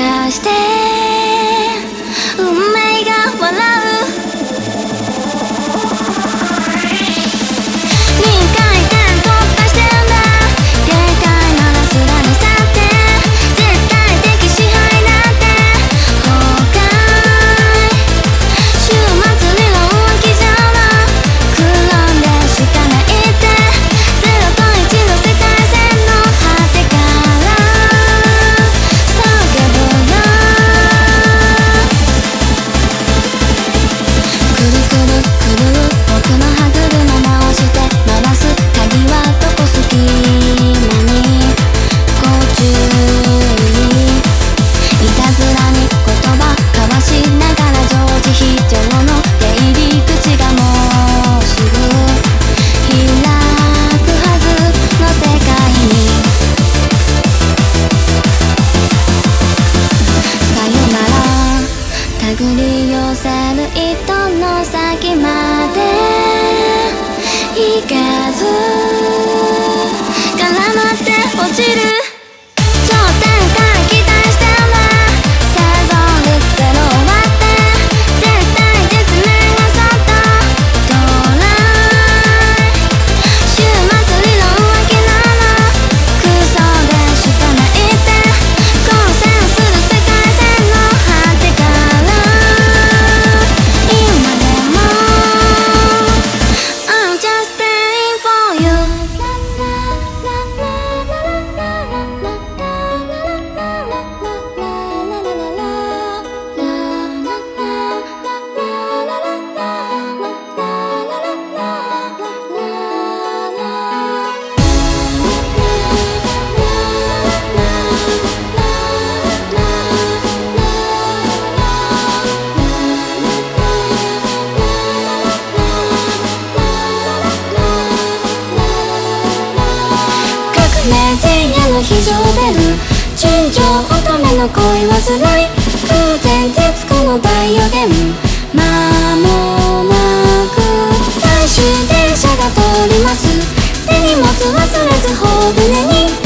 化してり寄せる糸の先まで行かず。絡まって落ちる非常ベル純情乙女の恋はずらい。偶然徹子のバイオデン間もなく最終電車が通ります。手荷物忘れず頬船に。